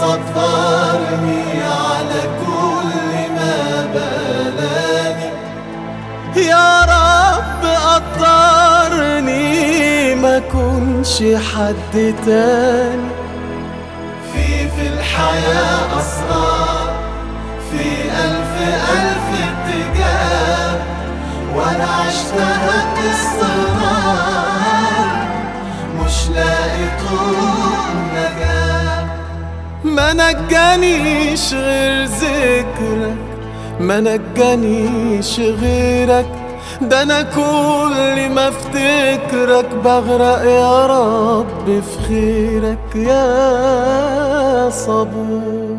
صبرني على كل ما بلاني. يا رب قدرني ما كنش حد تاني. في في الحياة أسرار في ألف ألف اتجاه. وأنا عشتها قصة ما نجانيش غير ذكرك ما نجانيش غيرك. ده أنا كل ما أفتكرك بغرق يا رب في خيرك يا صبور.